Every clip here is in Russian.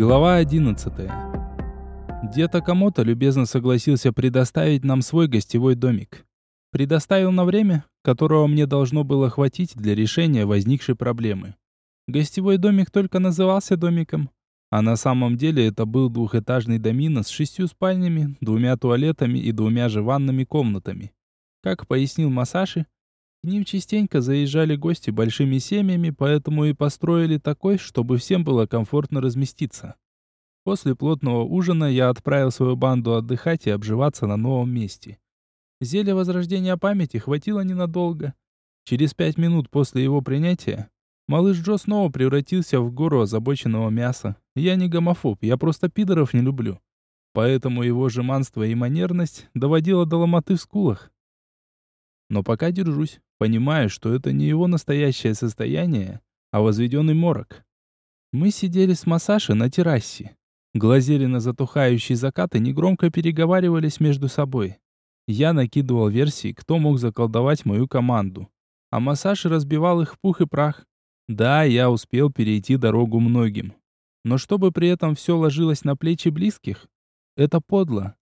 Глава 11. Дед Акамото любезно согласился предоставить нам свой гостевой домик. Предоставил на время, которого мне должно было хватить для решения возникшей проблемы. Гостевой домик только назывался домиком, а на самом деле это был двухэтажный домино с шестью спальнями, двумя туалетами и двумя же ванными комнатами. Как пояснил Масаши, к ним частенько заезжали гости большими семьями, поэтому и построили такой, чтобы всем было комфортно разместиться. После плотного ужина я отправил свою банду отдыхать и обживаться на новом месте. Зелья возрождения памяти хватило ненадолго. Через пять минут после его принятия малыш Джо снова превратился в гору озабоченного мяса. Я не гомофоб, я просто пидоров не люблю. Поэтому его жеманство и манерность доводило до ломоты в скулах. Но пока держусь, понимая, что это не его настоящее состояние, а возведенный морок. Мы сидели с Масаши на террасе. Глазели на затухающий закат и негромко переговаривались между собой. Я накидывал версии, кто мог заколдовать мою команду. А Масаши разбивал их в пух и прах. Да, я успел перейти дорогу многим. Но чтобы при этом все ложилось на плечи близких, это подло.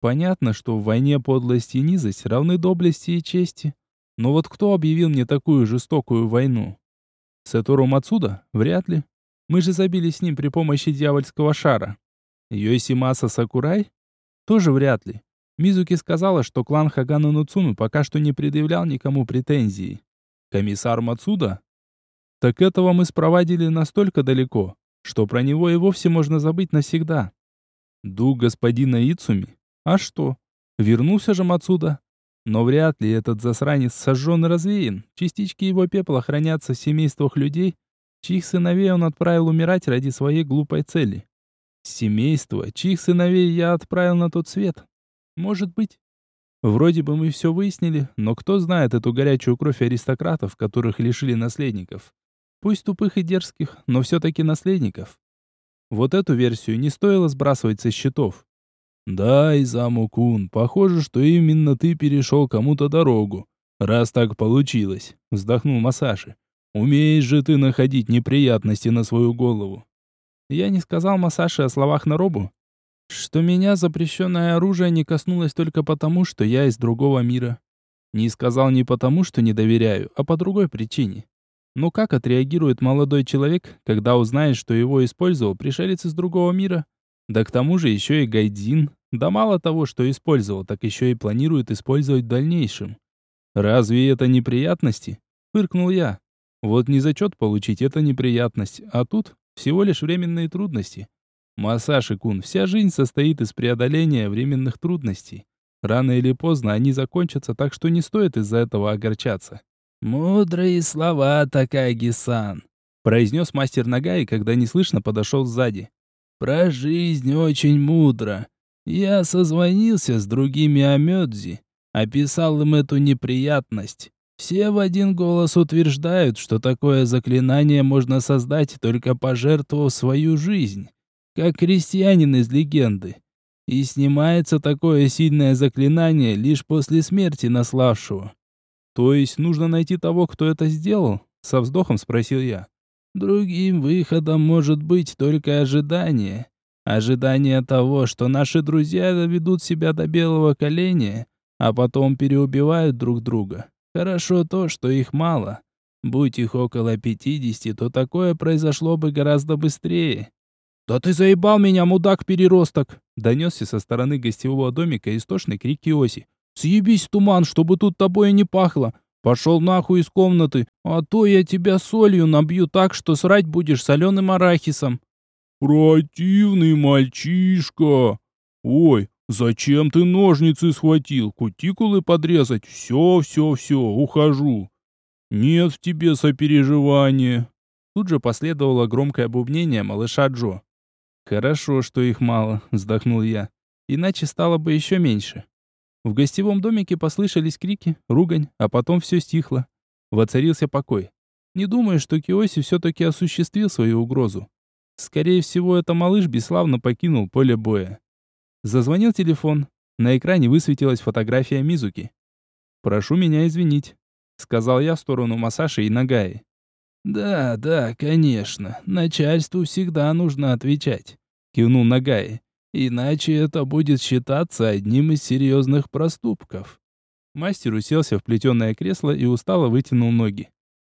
Понятно, что в войне подлость и низость равны доблести и чести. Но вот кто объявил мне такую жестокую войну? Сатору Мацуда? Вряд ли. Мы же забили с ним при помощи дьявольского шара. Йосимаса Сакурай? Тоже вряд ли. Мизуки сказала, что клан Хагана Нуцуну пока что не предъявлял никому претензий. Комиссар Мацуда? Так этого мы спровадили настолько далеко, что про него и вовсе можно забыть навсегда. Дух господина Ицуми а что? Вернулся же отсюда. Но вряд ли этот засранец сожжен и развеян. Частички его пепла хранятся в семействах людей, чьих сыновей он отправил умирать ради своей глупой цели. Семейство, чьих сыновей я отправил на тот свет. Может быть. Вроде бы мы все выяснили, но кто знает эту горячую кровь аристократов, которых лишили наследников? Пусть тупых и дерзких, но все-таки наследников. Вот эту версию не стоило сбрасывать со счетов. «Да, Изаму-кун, похоже, что именно ты перешел кому-то дорогу, раз так получилось», — вздохнул Масаши. «Умеешь же ты находить неприятности на свою голову». Я не сказал Масаши о словах на робу, что меня запрещенное оружие не коснулось только потому, что я из другого мира. Не сказал не потому, что не доверяю, а по другой причине. Но как отреагирует молодой человек, когда узнает, что его использовал пришелец из другого мира? Да к тому же еще и Гайдзин, да мало того, что использовал, так еще и планирует использовать в дальнейшем. Разве это неприятности? Фыркнул я. Вот не зачет получить это неприятность, а тут всего лишь временные трудности. Масаши Кун, вся жизнь состоит из преодоления временных трудностей. Рано или поздно они закончатся, так что не стоит из-за этого огорчаться. «Мудрые слова, Такаги-сан», — произнес мастер Нагаи, когда неслышно подошел сзади. «Про жизнь очень мудро. Я созвонился с другими Амёдзи, описал им эту неприятность. Все в один голос утверждают, что такое заклинание можно создать, только пожертвовав свою жизнь, как крестьянин из легенды. И снимается такое сильное заклинание лишь после смерти наславшего. То есть нужно найти того, кто это сделал? Со вздохом спросил я. Другим выходом может быть только ожидание. Ожидание того, что наши друзья доведут себя до белого коленя, а потом переубивают друг друга. Хорошо то, что их мало. Будь их около пятидесяти, то такое произошло бы гораздо быстрее. «Да ты заебал меня, мудак-переросток!» Донесся со стороны гостевого домика истошный крик Киоси. «Съебись, туман, чтобы тут тобой не пахло! Пошел нахуй из комнаты, а то я тебя солью набью так, что срать будешь соленым арахисом!» «Противный мальчишка! Ой, зачем ты ножницы схватил? Кутикулы подрезать? Все, все, все, ухожу. Нет в тебе сопереживания!» Тут же последовало громкое бубнение малыша Джо. «Хорошо, что их мало», — вздохнул я. «Иначе стало бы еще меньше». В гостевом домике послышались крики, ругань, а потом все стихло. Воцарился покой. Не думаю, что Киоси все-таки осуществил свою угрозу. Скорее всего, это малыш бесславно покинул поле боя. Зазвонил телефон. На экране высветилась фотография Мизуки. «Прошу меня извинить», — сказал я в сторону Масаши и Нагаи. «Да, да, конечно. Начальству всегда нужно отвечать», — кивнул Нагай. «Иначе это будет считаться одним из серьезных проступков». Мастер уселся в плетеное кресло и устало вытянул ноги.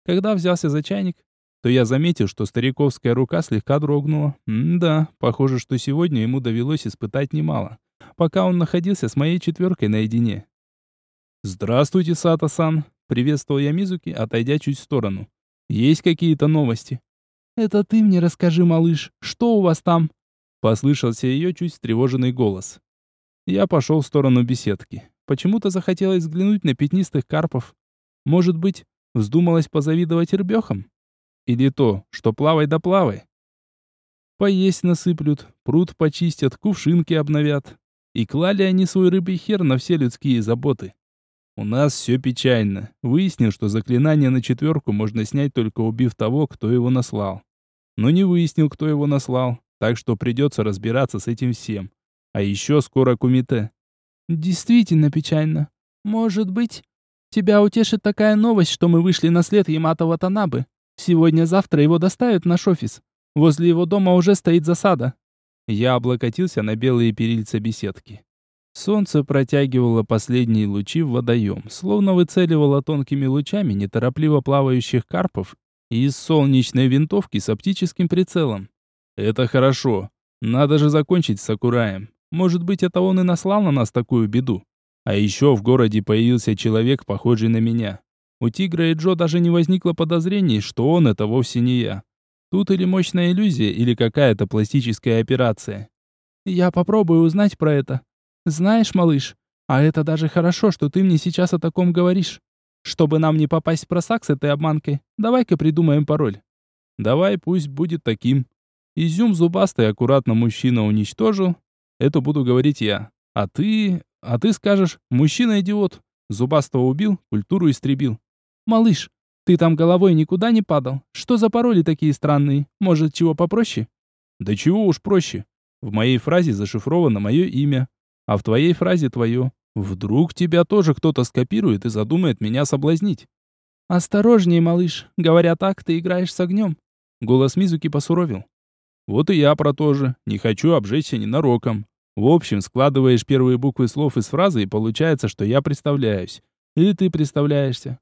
Когда взялся за чайник, то я заметил, что стариковская рука слегка дрогнула. М-да, похоже, что сегодня ему довелось испытать немало, пока он находился с моей четверкой наедине. «Здравствуйте, Сата-сан!» — приветствовал я Мизуки, отойдя чуть в сторону. «Есть какие-то новости?» «Это ты мне расскажи, малыш, что у вас там?» Послышался ее чуть встревоженный голос. Я пошел в сторону беседки. Почему-то захотелось взглянуть на пятнистых карпов. Может быть, вздумалось позавидовать рыбехам? Или то, что плавай да плавай. Поесть насыплют, пруд почистят, кувшинки обновят. И клали они свой рыбий хер на все людские заботы. У нас все печально. Выяснил, что заклинание на четверку можно снять только убив того, кто его наслал. Но не выяснил, кто его наслал, так что придется разбираться с этим всем. А еще скоро кумите. Действительно печально. Может быть, тебя утешит такая новость, что мы вышли на след Ямато Ватанабы. Сегодня-завтра его доставят в наш офис. Возле его дома уже стоит засада. Я облокотился на белые перильца беседки. Солнце протягивало последние лучи в водоем, словно выцеливало тонкими лучами неторопливо плавающих карпов из солнечной винтовки с оптическим прицелом. Это хорошо. Надо же закончить с Сакураем. Может быть, это он и наслал на нас такую беду. А еще в городе появился человек, похожий на меня. У Тигра и Джо даже не возникло подозрений, что он это вовсе не я. Тут или мощная иллюзия, или какая-то пластическая операция. Я попробую узнать про это. Знаешь, малыш, а это даже хорошо, что ты мне сейчас о таком говоришь. Чтобы нам не попасть в просак с этой обманкой, давай-ка придумаем пароль. Давай, пусть будет таким. Изюм зубастый аккуратно мужчина уничтожил. Это буду говорить я. А ты... А ты скажешь, мужчина-идиот. Зубастого убил, культуру истребил. «Малыш, ты там головой никуда не падал? Что за пароли такие странные? Может, чего попроще?» «Да чего уж проще. В моей фразе зашифровано мое имя, а в твоей фразе твое. Вдруг тебя тоже кто-то скопирует и задумает меня соблазнить?» «Осторожнее, малыш. Говоря так, ты играешь с огнем». Голос Мизуки посуровил. «Вот и я про то же. Не хочу обжечься ненароком. В общем, складываешь первые буквы слов из фразы, и получается, что я представляюсь. Или ты представляешься.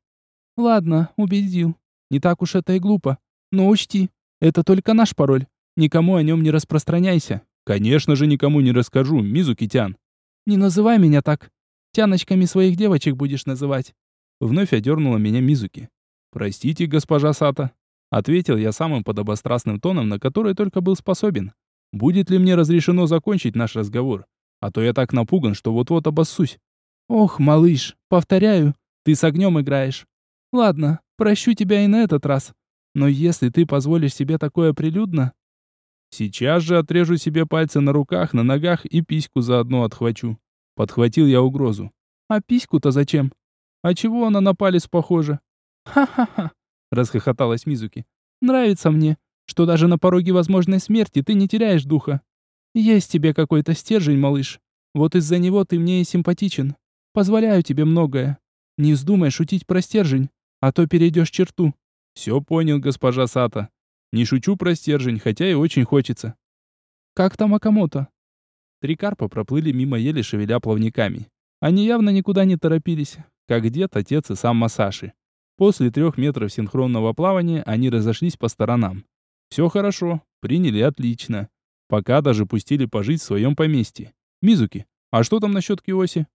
Ладно, убедил. Не так уж это и глупо. Но учти, это только наш пароль. Никому о нем не распространяйся. Конечно же, никому не расскажу, Мизуки-тян. Не называй меня так. Тяночками своих девочек будешь называть. Вновь одернула меня Мизуки. Простите, госпожа Сата. Ответил я самым подобострастным тоном, на который только был способен. Будет ли мне разрешено закончить наш разговор? А то я так напуган, что вот-вот обоссусь. Ох, малыш, повторяю, ты с огнем играешь. Ладно, прощу тебя и на этот раз. Но если ты позволишь себе такое прилюдно... Сейчас же отрежу себе пальцы на руках, на ногах и письку заодно отхвачу. Подхватил я угрозу. А письку-то зачем? А чего она на палец похожа? Ха-ха-ха, расхохоталась Мизуки. Нравится мне, что даже на пороге возможной смерти ты не теряешь духа. Есть тебе какой-то стержень, малыш. Вот из-за него ты мне и симпатичен. Позволяю тебе многое. Не вздумай шутить про стержень а то перейдешь черту». «Все понял, госпожа Сата. Не шучу про стержень, хотя и очень хочется». «Как там Акамото?» Три карпа проплыли мимо еле шевеля плавниками. Они явно никуда не торопились, как дед, отец и сам Масаши. После трех метров синхронного плавания они разошлись по сторонам. Все хорошо, приняли отлично. Пока даже пустили пожить в своем поместье. Мизуки, а что там насчет Киоси?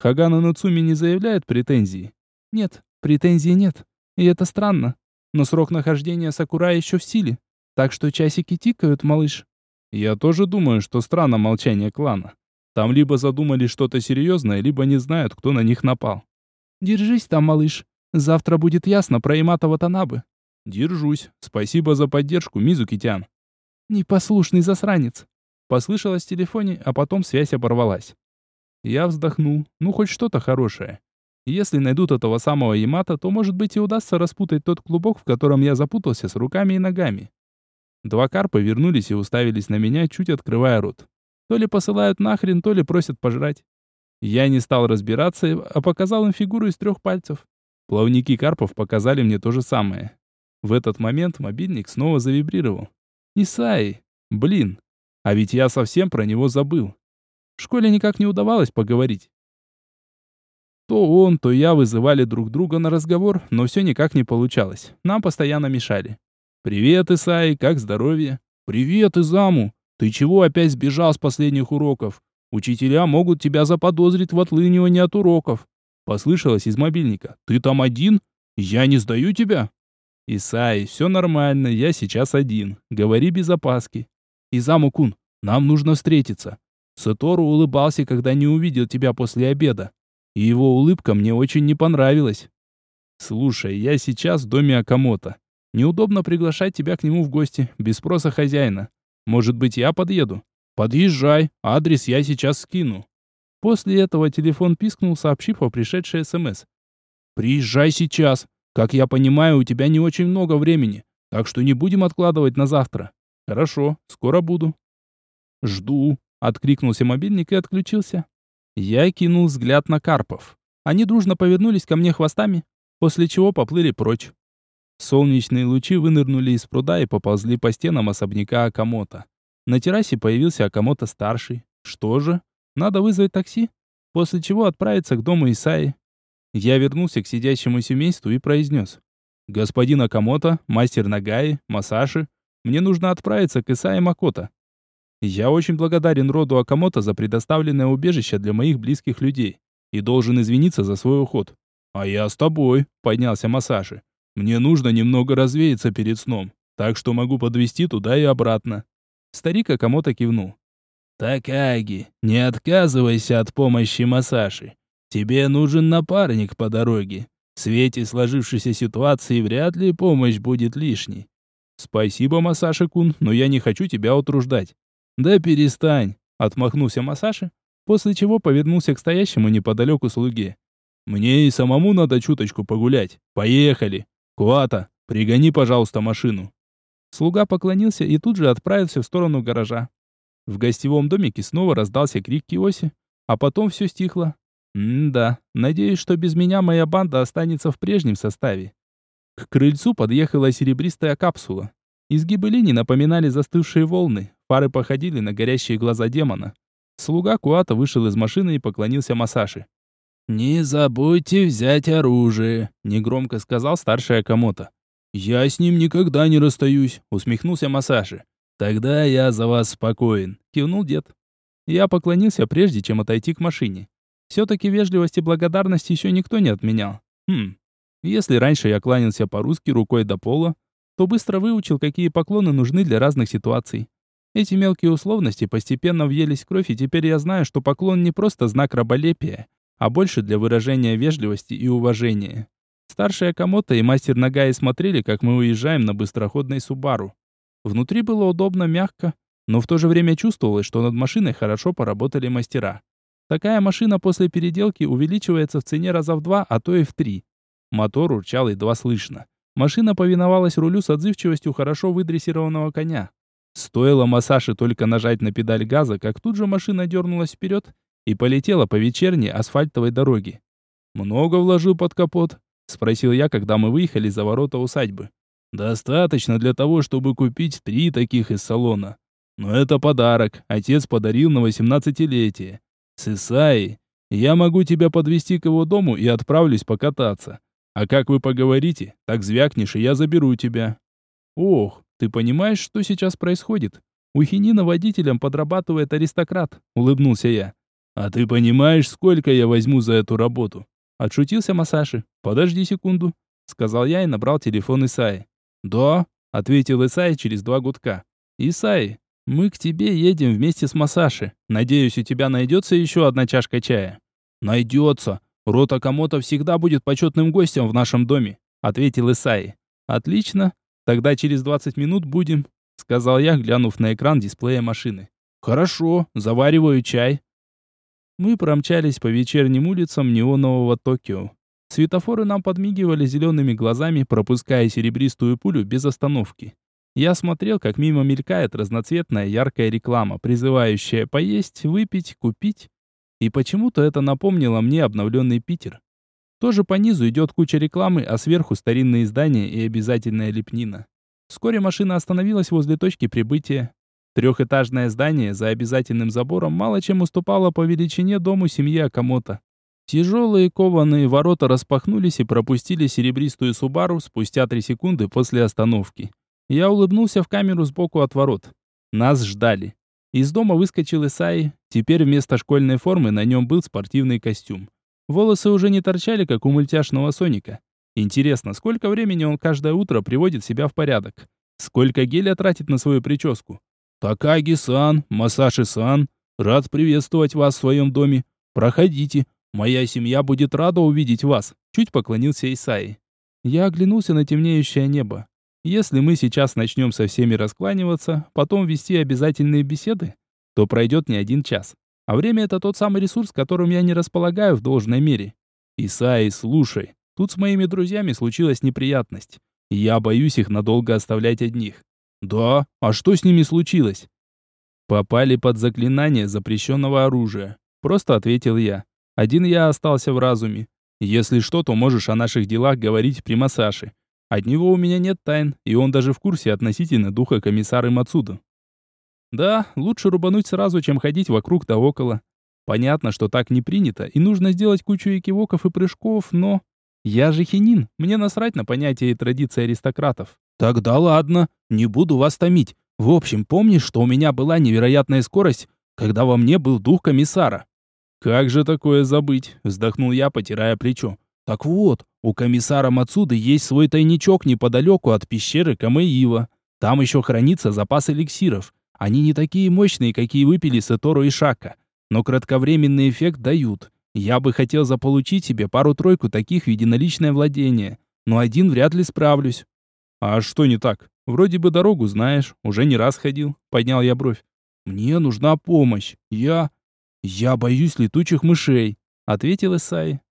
Хагана Нацуми не заявляет претензии? Нет, Претензий нет, и это странно. Но срок нахождения Сакура еще в силе, так что часики тикают, малыш. Я тоже думаю, что странно молчание клана. Там либо задумали что-то серьезное, либо не знают, кто на них напал. Держись там, малыш. Завтра будет ясно про Имата Ватанабы. Держусь. Спасибо за поддержку, Мизуки-тян. Непослушный засранец. Послышалось в телефоне, а потом связь оборвалась. Я вздохнул. Ну, хоть что-то хорошее. Если найдут этого самого Ямата, то, может быть, и удастся распутать тот клубок, в котором я запутался с руками и ногами. Два карпа вернулись и уставились на меня, чуть открывая рот. То ли посылают нахрен, то ли просят пожрать. Я не стал разбираться, а показал им фигуру из трех пальцев. Плавники карпов показали мне то же самое. В этот момент мобильник снова завибрировал. Исаи! Блин! А ведь я совсем про него забыл. В школе никак не удавалось поговорить. То он, то я вызывали друг друга на разговор, но все никак не получалось. Нам постоянно мешали. «Привет, Исаи, как здоровье?» «Привет, Изаму! Ты чего опять сбежал с последних уроков? Учителя могут тебя заподозрить в отлынивании от уроков». Послышалось из мобильника. «Ты там один? Я не сдаю тебя?» «Исаи, все нормально, я сейчас один. Говори без опаски». «Изаму-кун, нам нужно встретиться». Сатору улыбался, когда не увидел тебя после обеда. И его улыбка мне очень не понравилась. «Слушай, я сейчас в доме Акамото. Неудобно приглашать тебя к нему в гости, без спроса хозяина. Может быть, я подъеду?» «Подъезжай, адрес я сейчас скину». После этого телефон пискнул, сообщив о пришедшей СМС. «Приезжай сейчас. Как я понимаю, у тебя не очень много времени, так что не будем откладывать на завтра». «Хорошо, скоро буду». «Жду», — откликнулся мобильник и отключился. Я кинул взгляд на карпов. Они дружно повернулись ко мне хвостами, после чего поплыли прочь. Солнечные лучи вынырнули из пруда и поползли по стенам особняка Акамото. На террасе появился Акамото-старший. Что же? Надо вызвать такси, после чего отправиться к дому Исаи. Я вернулся к сидящему семейству и произнес. «Господин Акамото, мастер Нагаи, Масаши, мне нужно отправиться к Исаи Макото. Я очень благодарен роду Акамото за предоставленное убежище для моих близких людей и должен извиниться за свой уход. А я с тобой, поднялся Масаши. Мне нужно немного развеяться перед сном, так что могу подвести туда и обратно. Старик Акамото кивнул. Такаги, не отказывайся от помощи Масаши. Тебе нужен напарник по дороге. В свете сложившейся ситуации вряд ли помощь будет лишней. Спасибо, Масаши-кун, но я не хочу тебя утруждать. «Да перестань!» — отмахнулся Масаши, после чего повернулся к стоящему неподалеку слуге. «Мне и самому надо чуточку погулять. Поехали! Куата, пригони, пожалуйста, машину!» Слуга поклонился и тут же отправился в сторону гаража. В гостевом домике снова раздался крик Киоси, а потом все стихло. М-да, надеюсь, что без меня моя банда останется в прежнем составе. К крыльцу подъехала серебристая капсула. Изгибы линий напоминали застывшие волны, Фары походили на горящие глаза демона. Слуга Куата вышел из машины и поклонился Масаши. «Не забудьте взять оружие», — негромко сказал старший Акамото. «Я с ним никогда не расстаюсь», — усмехнулся Масаши. «Тогда я за вас спокоен», — кивнул дед. Я поклонился, прежде чем отойти к машине. Все-таки вежливость и благодарность еще никто не отменял. Хм, если раньше я кланялся по-русски рукой до пола, то быстро выучил, какие поклоны нужны для разных ситуаций. Эти мелкие условности постепенно въелись в кровь, и теперь я знаю, что поклон не просто знак раболепия, а больше для выражения вежливости и уважения. Старший Акамото и мастер Нагаи смотрели, как мы уезжаем на быстроходной Субару. Внутри было удобно, мягко, но в то же время чувствовалось, что над машиной хорошо поработали мастера. Такая машина после переделки увеличивается в цене раза в два, а то и в три. Мотор урчал едва слышно. Машина повиновалась рулю с отзывчивостью хорошо выдрессированного коня. Стоило Масаше только нажать на педаль газа, как тут же машина дернулась вперед и полетела по вечерней асфальтовой дороге. «Много вложил под капот?» — спросил я, когда мы выехали за ворота усадьбы. «Достаточно для того, чтобы купить три таких из салона. Но это подарок, отец подарил на восемнадцатилетие. С Исаей я могу тебя подвести к его дому и отправлюсь покататься. А как вы поговорите, так звякнешь, и я заберу тебя». «Ох, ты понимаешь, что сейчас происходит? У Хинина водителем подрабатывает аристократ, улыбнулся я. А ты понимаешь, сколько я возьму за эту работу? Отшутился Масаши. Подожди секунду, сказал я и набрал телефон Исаи. Да, ответил Исаи через два гудка. Исаи, мы к тебе едем вместе с Масаши. Надеюсь, у тебя найдется еще одна чашка чая. Найдется. Рота Камото всегда будет почетным гостем в нашем доме, ответил Исаи. Отлично. Тогда через 20 минут будем, сказал я, глянув на экран дисплея машины. Хорошо, завариваю чай. Мы промчались по вечерним улицам неонового Токио. Светофоры нам подмигивали зелеными глазами, пропуская серебристую пулю без остановки. Я смотрел, как мимо мелькает разноцветная яркая реклама, призывающая поесть, выпить, купить. И почему-то это напомнило мне обновленный Питер. Тоже по низу идет куча рекламы, а сверху старинные здания и обязательная лепнина. Вскоре машина остановилась возле точки прибытия. Трехэтажное здание за обязательным забором мало чем уступало по величине дому семьи Акамото. Тяжелые кованые ворота распахнулись и пропустили серебристую Субару спустя три секунды после остановки. Я улыбнулся в камеру сбоку от ворот. Нас ждали. Из дома выскочил Исаи. Теперь вместо школьной формы на нем был спортивный костюм. Волосы уже не торчали, как у мультяшного Соника. Интересно, сколько времени он каждое утро приводит себя в порядок? Сколько геля тратит на свою прическу? «Такаги-сан, Масаши-сан, рад приветствовать вас в своем доме. Проходите, моя семья будет рада увидеть вас», чуть поклонился Исаи. Я оглянулся на темнеющее небо. Если мы сейчас начнем со всеми раскланиваться, потом вести обязательные беседы, то пройдет не один час. А время это тот самый ресурс, которым я не располагаю в должной мере. Исаи, слушай, тут с моими друзьями случилась неприятность. Я боюсь их надолго оставлять одних. Да, а что с ними случилось? Попали под заклинание запрещенного оружия. Просто ответил я. Один я остался в разуме. Если что, то можешь о наших делах говорить при массаже. От него у меня нет тайн, и он даже в курсе относительно духа комиссара Мацуда. Да, лучше рубануть сразу, чем ходить вокруг да около. Понятно, что так не принято, и нужно сделать кучу экивоков и прыжков, но... Я же хинин, мне насрать на понятия и традиции аристократов. Тогда ладно, не буду вас томить. В общем, помнишь, что у меня была невероятная скорость, когда во мне был дух комиссара? Как же такое забыть? Вздохнул я, потирая плечо. Так вот, у комиссара Мацуды есть свой тайничок неподалеку от пещеры Камеива. Там еще хранится запас эликсиров. Они не такие мощные, какие выпили Сатору и Шака, но кратковременный эффект дают. Я бы хотел заполучить себе пару-тройку таких в единоличное владение, но один вряд ли справлюсь. А что не так? Вроде бы дорогу знаешь, уже не раз ходил. Поднял я бровь. Мне нужна помощь. Я... Я боюсь летучих мышей, ответил Исай.